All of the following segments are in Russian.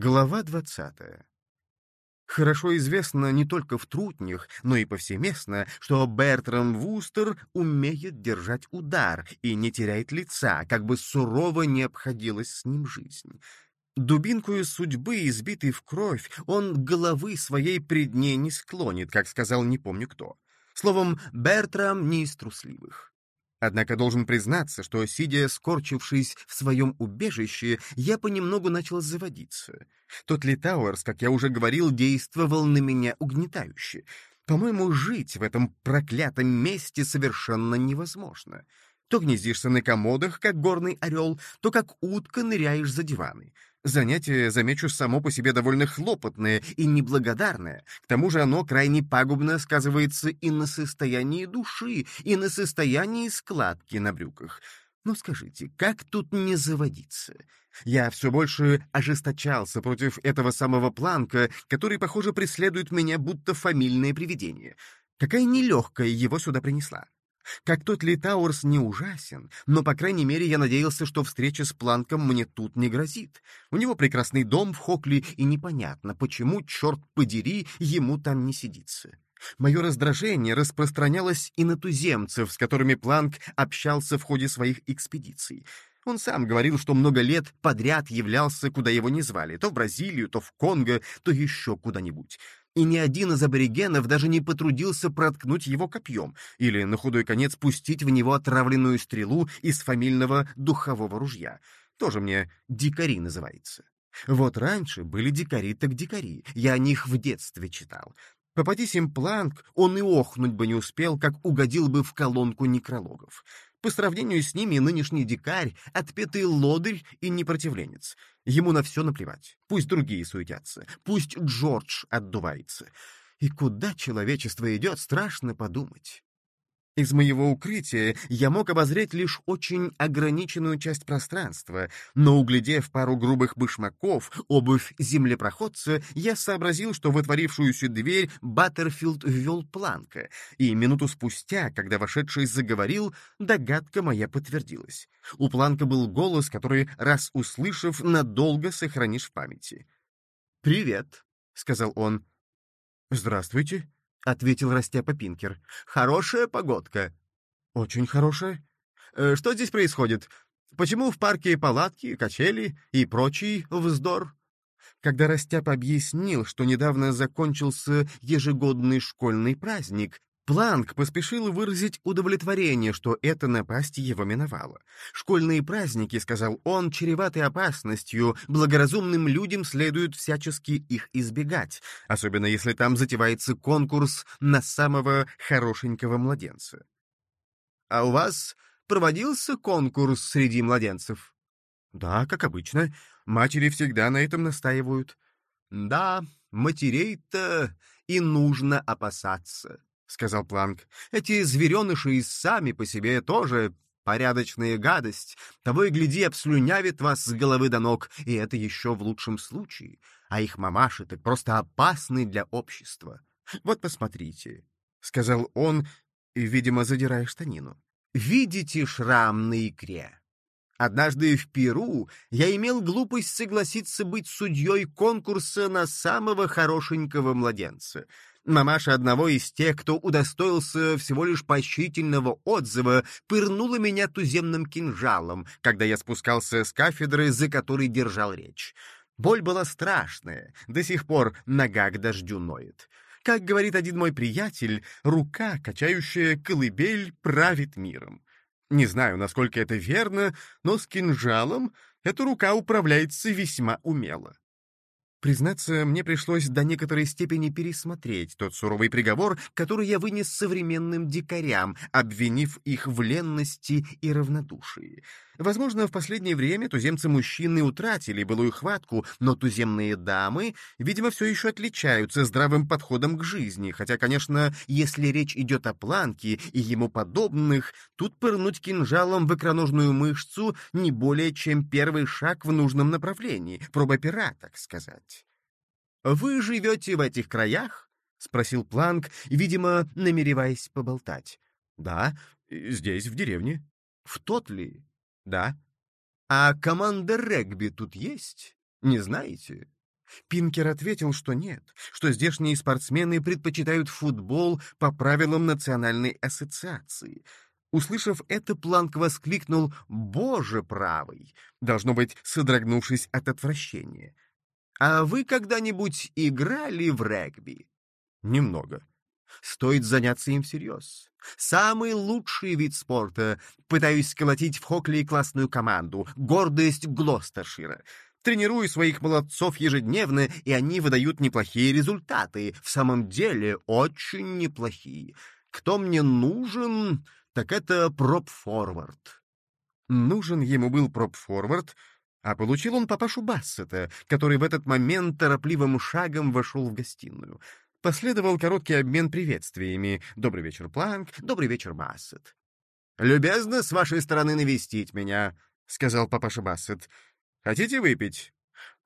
Глава двадцатая. Хорошо известно не только в трутнях, но и повсеместно, что Бертрам Вустер умеет держать удар и не теряет лица, как бы сурово не обходилась с ним жизнь. Дубинкую судьбы, избитый в кровь, он головы своей пред ней не склонит, как сказал не помню кто. Словом, Бертрам не из трусливых. Однако должен признаться, что, сидя скорчившись в своем убежище, я понемногу начал заводиться. Тот Литауэрс, как я уже говорил, действовал на меня угнетающе. По-моему, жить в этом проклятом месте совершенно невозможно. То гнездишься на комодах, как горный орел, то как утка ныряешь за диваны. Занятие, замечу, само по себе довольно хлопотное и неблагодарное. К тому же оно крайне пагубно сказывается и на состоянии души, и на состоянии складки на брюках. Но скажите, как тут не заводиться? Я все больше ожесточался против этого самого Планка, который, похоже, преследует меня будто фамильное привидение. Какая нелегкая его сюда принесла. Как тот Литаурс не ужасен, но, по крайней мере, я надеялся, что встреча с Планком мне тут не грозит. У него прекрасный дом в Хокли, и непонятно, почему, черт подери, ему там не сидится. Мое раздражение распространялось и на туземцев, с которыми Планк общался в ходе своих экспедиций. Он сам говорил, что много лет подряд являлся, куда его не звали, то в Бразилию, то в Конго, то еще куда-нибудь и ни один из аборигенов даже не потрудился проткнуть его копьем или, на худой конец, пустить в него отравленную стрелу из фамильного духового ружья. Тоже мне дикари называется. Вот раньше были дикари так дикари, я о них в детстве читал. Попадись им планк, он и охнуть бы не успел, как угодил бы в колонку некрологов. По сравнению с ними нынешний дикарь — отпетый лодырь и непротивленец. Ему на все наплевать. Пусть другие суетятся, пусть Джордж отдувается. И куда человечество идет, страшно подумать. Из моего укрытия я мог обозреть лишь очень ограниченную часть пространства, но, углядев пару грубых башмаков, обувь землепроходца, я сообразил, что в отворившуюся дверь Баттерфилд ввел планка, и минуту спустя, когда вошедший заговорил, догадка моя подтвердилась. У планка был голос, который, раз услышав, надолго сохранишь в памяти. «Привет», — сказал он. «Здравствуйте», — ответил Растяпа Пинкер. «Хорошая погодка». «Очень хорошая. Э, что здесь происходит? Почему в парке палатки, качели и прочий вздор?» Когда Растяп объяснил, что недавно закончился ежегодный школьный праздник, Планк поспешил выразить удовлетворение, что эта напасть его миновала. «Школьные праздники, — сказал он, — чреваты опасностью, благоразумным людям следует всячески их избегать, особенно если там затевается конкурс на самого хорошенького младенца». «А у вас проводился конкурс среди младенцев?» «Да, как обычно. Матери всегда на этом настаивают». «Да, матерей-то и нужно опасаться». — сказал Планк. «Эти звереныши и сами по себе тоже порядочная гадость. Того и гляди, обслюнявит вас с головы до ног, и это еще в лучшем случае. А их мамаши так просто опасны для общества. Вот посмотрите», — сказал он, видимо, задирая штанину. «Видите шрам на икре?» Однажды в Перу я имел глупость согласиться быть судьей конкурса на самого хорошенького младенца — Мамаша одного из тех, кто удостоился всего лишь поощрительного отзыва, пырнула меня туземным кинжалом, когда я спускался с кафедры, за которой держал речь. Боль была страшная, до сих пор нога к дождю ноет. Как говорит один мой приятель, рука, качающая колыбель, правит миром. Не знаю, насколько это верно, но с кинжалом эта рука управляется весьма умело. Признаться, мне пришлось до некоторой степени пересмотреть тот суровый приговор, который я вынес современным дикарям, обвинив их в ленности и равнодушии. Возможно, в последнее время туземцы-мужчины утратили былую хватку, но туземные дамы, видимо, все еще отличаются здравым подходом к жизни, хотя, конечно, если речь идет о планке и ему подобных, тут пырнуть кинжалом в икроножную мышцу не более чем первый шаг в нужном направлении, проба пера, так сказать. «Вы живете в этих краях?» — спросил Планк, видимо, намереваясь поболтать. «Да, здесь, в деревне». «В тот ли?» Да. А команда регби тут есть? Не знаете? Пинкер ответил, что нет, что здешние спортсмены предпочитают футбол по правилам Национальной ассоциации. Услышав это, Планк воскликнул «Боже правый!», должно быть, содрогнувшись от отвращения. «А вы когда-нибудь играли в регби?» «Немного», Стоит заняться им всерьез. Самый лучший вид спорта. Пытаюсь сколотить в Хокли классную команду. Гордость Глостершира. Тренирую своих молодцов ежедневно, и они выдают неплохие результаты. В самом деле, очень неплохие. Кто мне нужен, так это проп-форвард. Нужен ему был проп-форвард, а получил он папашу Бассета, который в этот момент торопливым шагом вошел в гостиную. Последовал короткий обмен приветствиями. «Добрый вечер, Планк. Добрый вечер, Бассет». «Любезно с вашей стороны навестить меня», — сказал папаша Бассет. «Хотите выпить?»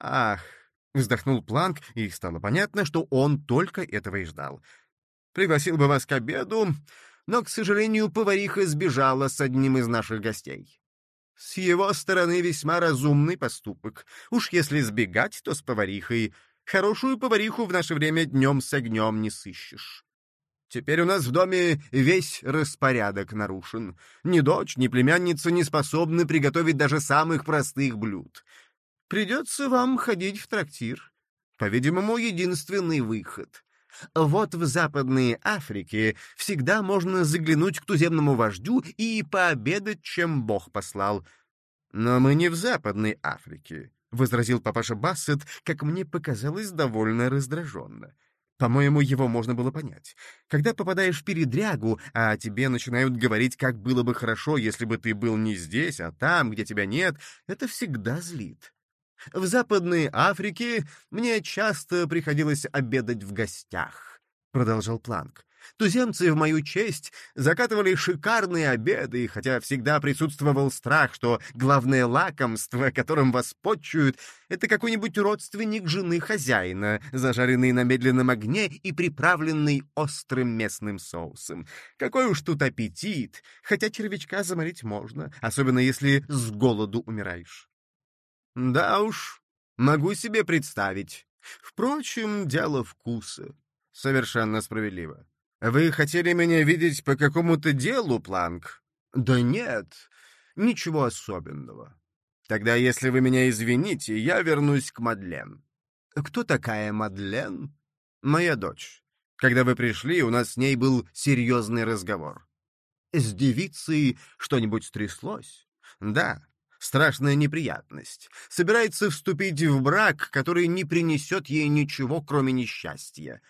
«Ах», — вздохнул Планк, и стало понятно, что он только этого и ждал. «Пригласил бы вас к обеду, но, к сожалению, повариха сбежала с одним из наших гостей. С его стороны весьма разумный поступок. Уж если сбегать, то с поварихой. Хорошую повариху в наше время днем с огнем не сыщешь. Теперь у нас в доме весь распорядок нарушен. Ни дочь, ни племянница не способны приготовить даже самых простых блюд. Придется вам ходить в трактир. По-видимому, единственный выход. Вот в Западной Африке всегда можно заглянуть к туземному вождю и пообедать, чем Бог послал. Но мы не в Западной Африке. — возразил папаша Бассет, как мне показалось, довольно раздраженно. По-моему, его можно было понять. Когда попадаешь в передрягу, а тебе начинают говорить, как было бы хорошо, если бы ты был не здесь, а там, где тебя нет, это всегда злит. В Западной Африке мне часто приходилось обедать в гостях, — продолжал Планк. Туземцы в мою честь закатывали шикарные обеды, хотя всегда присутствовал страх, что главное лакомство, которым вас почуют, это какой-нибудь родственник жены хозяина, зажаренный на медленном огне и приправленный острым местным соусом. Какой уж тут аппетит, хотя червячка заморить можно, особенно если с голоду умираешь. Да уж, могу себе представить. Впрочем, дело вкуса. Совершенно справедливо. «Вы хотели меня видеть по какому-то делу, Планк?» «Да нет, ничего особенного. Тогда, если вы меня извините, я вернусь к Мадлен». «Кто такая Мадлен?» «Моя дочь. Когда вы пришли, у нас с ней был серьезный разговор». «С девицей что-нибудь стряслось?» «Да, страшная неприятность. Собирается вступить в брак, который не принесет ей ничего, кроме несчастья».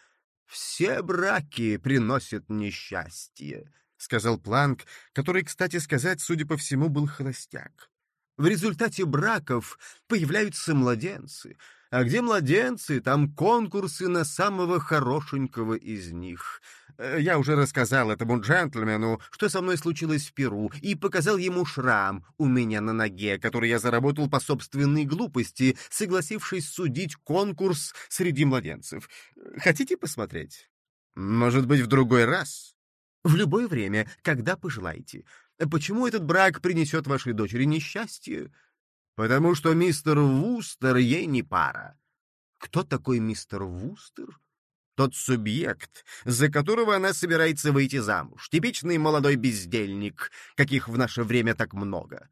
«Все браки приносят несчастье», — сказал Планк, который, кстати сказать, судя по всему, был холостяк. «В результате браков появляются младенцы, а где младенцы, там конкурсы на самого хорошенького из них. Э, я уже рассказал этому джентльмену, что со мной случилось в Перу, и показал ему шрам у меня на ноге, который я заработал по собственной глупости, согласившись судить конкурс среди младенцев. Хотите посмотреть? Может быть, в другой раз? В любое время, когда пожелаете. Почему этот брак принесет вашей дочери несчастье? потому что мистер Вустер ей не пара. Кто такой мистер Вустер? Тот субъект, за которого она собирается выйти замуж. Типичный молодой бездельник, каких в наше время так много.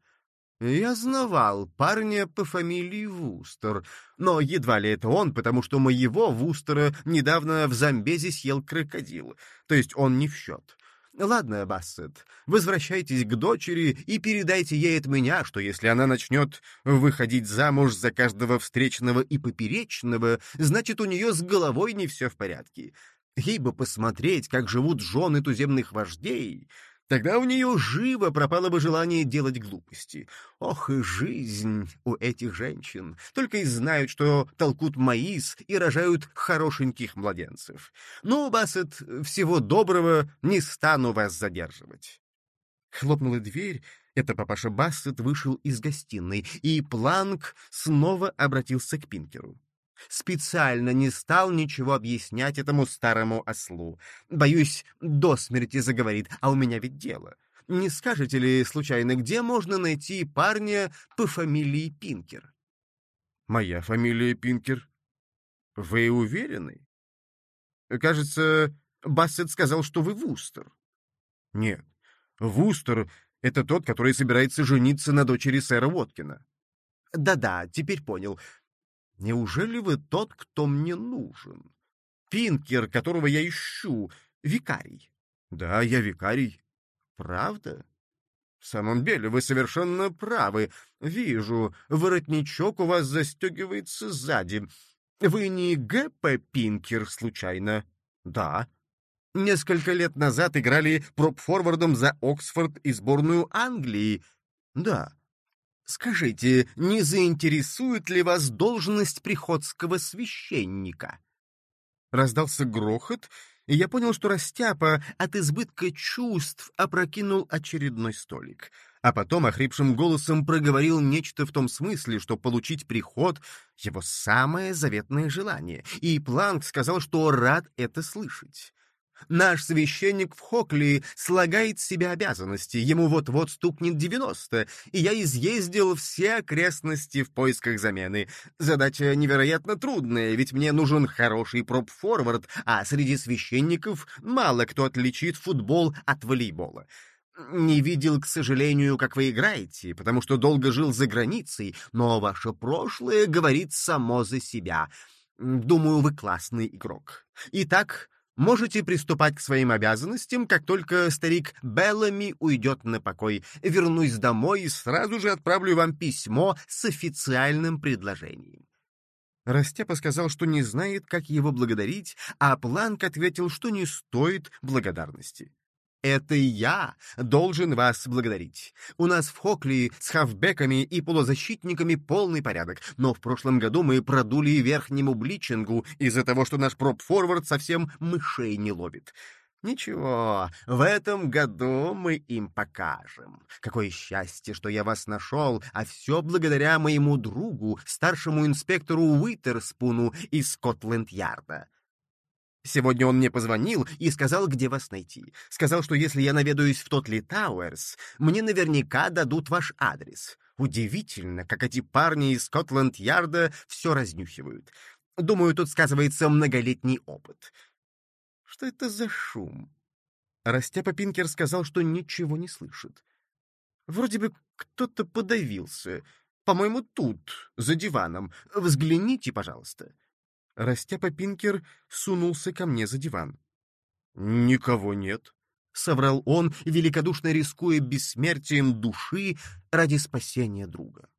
Я знавал парня по фамилии Вустер, но едва ли это он, потому что моего Вустера недавно в Замбезе съел крокодил, то есть он не в счет. Ладно, Бассет, возвращайтесь к дочери и передайте ей от меня, что если она начнет выходить замуж за каждого встречного и поперечного, значит, у нее с головой не все в порядке. Ей бы посмотреть, как живут жены туземных вождей, Тогда у нее живо пропало бы желание делать глупости. Ох и жизнь у этих женщин. Только и знают, что толкут маис и рожают хорошеньких младенцев. Ну, Бассет, всего доброго, не стану вас задерживать. Хлопнула дверь, это папаша Бассет вышел из гостиной, и Планк снова обратился к Пинкеру. Специально не стал ничего объяснять этому старому ослу. Боюсь, до смерти заговорит, а у меня ведь дело. Не скажете ли, случайно, где можно найти парня по фамилии Пинкер? Моя фамилия Пинкер. Вы уверены? Кажется, Бассет сказал, что вы Вустер. Нет, Вустер — это тот, который собирается жениться на дочери сэра Уоткина. Да-да, теперь понял. Неужели вы тот, кто мне нужен? Пинкер, которого я ищу, викарий. Да, я викарий. Правда? В самом деле, вы совершенно правы. Вижу, воротничок у вас застегивается сзади. Вы не Г.П. Пинкер, случайно? Да. Несколько лет назад играли проп-форвардом за Оксфорд и сборную Англии. Да. Скажите, не заинтересует ли вас должность приходского священника? Раздался грохот, и я понял, что Растяпа от избытка чувств опрокинул очередной столик, а потом охрипшим голосом проговорил нечто в том смысле, что получить приход — его самое заветное желание, и Планк сказал, что рад это слышать. Наш священник в Хокли слагает с себя обязанности, ему вот-вот стукнет девяносто, и я изъездил все окрестности в поисках замены. Задача невероятно трудная, ведь мне нужен хороший проп-форвард, а среди священников мало кто отличит футбол от волейбола. Не видел, к сожалению, как вы играете, потому что долго жил за границей, но ваше прошлое говорит само за себя. Думаю, вы классный игрок. Итак, Можете приступать к своим обязанностям, как только старик Беллами уйдет на покой. Вернусь домой и сразу же отправлю вам письмо с официальным предложением». Растепа сказал, что не знает, как его благодарить, а Планк ответил, что не стоит благодарности. Это я должен вас благодарить. У нас в Хокли с хавбеками и полузащитниками полный порядок, но в прошлом году мы продули верхнему бличингу из-за того, что наш проп-форвард совсем мышей не ловит. Ничего, в этом году мы им покажем. Какое счастье, что я вас нашел, а все благодаря моему другу, старшему инспектору Уитерспуну из Скотленд-Ярда. Сегодня он мне позвонил и сказал, где вас найти. Сказал, что если я наведаюсь в Тотли Тауэрс, мне наверняка дадут ваш адрес. Удивительно, как эти парни из Скотланд-Ярда все разнюхивают. Думаю, тут сказывается многолетний опыт. Что это за шум? Растяпа Пинкер сказал, что ничего не слышит. Вроде бы кто-то подавился. По-моему, тут, за диваном. Взгляните, пожалуйста. Растяпа Пинкер сунулся ко мне за диван. «Никого нет», — соврал он, великодушно рискуя бессмертием души ради спасения друга.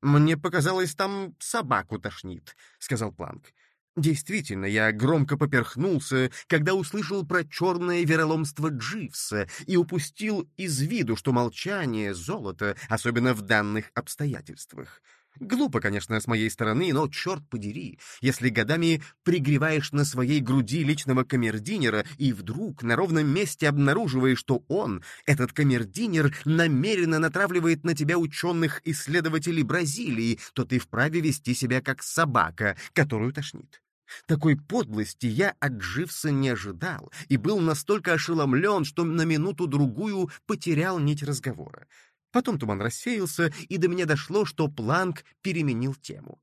«Мне показалось, там собаку тошнит», — сказал Планк. Действительно, я громко поперхнулся, когда услышал про черное вероломство Дживса и упустил из виду, что молчание — золото, особенно в данных обстоятельствах. Глупо, конечно, с моей стороны, но, черт подери, если годами пригреваешь на своей груди личного камердинера и вдруг на ровном месте обнаруживаешь, что он, этот камердинер, намеренно натравливает на тебя ученых-исследователей Бразилии, то ты вправе вести себя как собака, которую тошнит. Такой подлости я от Дживса не ожидал и был настолько ошеломлен, что на минуту-другую потерял нить разговора. Потом туман рассеялся, и до меня дошло, что Планк переменил тему.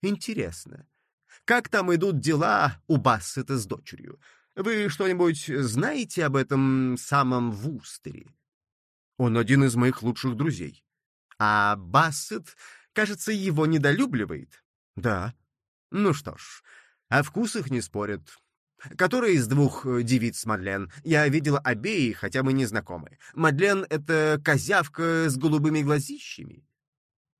Интересно, как там идут дела у Бассета с дочерью? Вы что-нибудь знаете об этом самом Вустере? Он один из моих лучших друзей. А Бассет, кажется, его недолюбливает. Да. Ну что ж, о вкусах не спорят. Которая из двух э, девиц Мадлен? Я видела обеих, хотя мы не знакомы. Мадлен — это козявка с голубыми глазищами.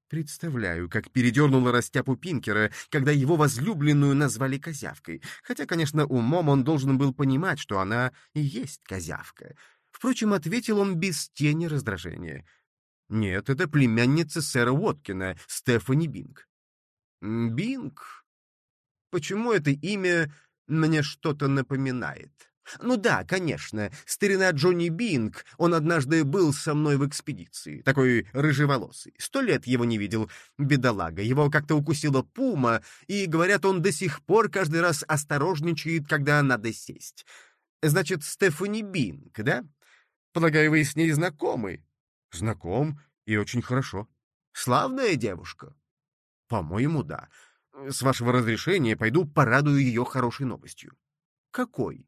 Представляю, как передернула растяпу Пинкера, когда его возлюбленную назвали козявкой, хотя, конечно, умом он должен был понимать, что она и есть козявка. Впрочем, ответил он без тени раздражения. «Нет, это племянница сэра Уоткина, Стефани Бинг». «Бинг? Почему это имя мне что-то напоминает. Ну да, конечно, старина Джонни Бинг, он однажды был со мной в экспедиции, такой рыжеволосый. Сто лет его не видел, бедолага. Его как-то укусила пума, и, говорят, он до сих пор каждый раз осторожничает, когда надо сесть. Значит, Стефани Бинг, да? Полагаю, вы с ней знакомы? Знаком, и очень хорошо. Славная девушка? По-моему, да. С вашего разрешения пойду порадую ее хорошей новостью. Какой?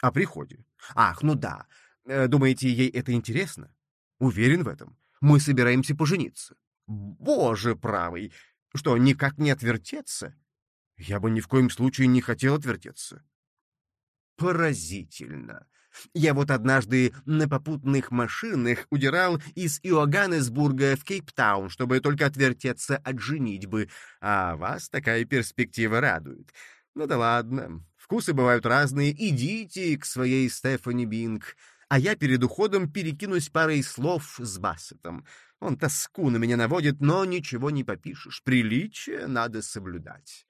О приходе. Ах, ну да. Э, думаете, ей это интересно? Уверен в этом. Мы собираемся пожениться. Боже правый! Что, никак не отвертеться? Я бы ни в коем случае не хотел отвертеться. Поразительно. Я вот однажды на попутных машинах удирал из Иоганнесбурга в Кейптаун, чтобы только отвертеться от женитьбы, а вас такая перспектива радует. Ну да ладно, вкусы бывают разные, идите к своей Стефани Бинг, а я перед уходом перекинусь парой слов с Бассетом. Он тоску на меня наводит, но ничего не попишешь, приличие надо соблюдать.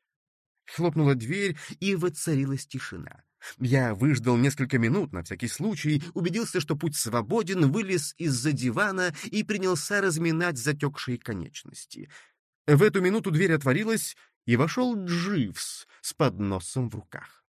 Хлопнула дверь, и воцарилась тишина. Я выждал несколько минут, на всякий случай, убедился, что путь свободен, вылез из-за дивана и принялся разминать затекшие конечности. В эту минуту дверь отворилась, и вошел Дживс с подносом в руках.